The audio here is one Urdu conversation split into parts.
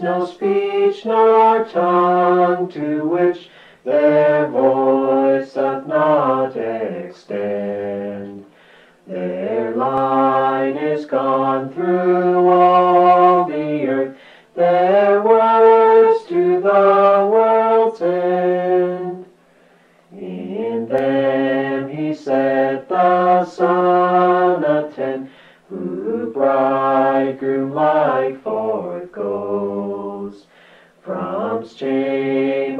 چانچ ناچ مائکان دست دینسان چین پر مائی شانے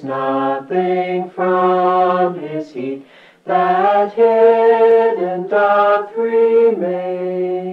شنا فی سی جنتا فری میں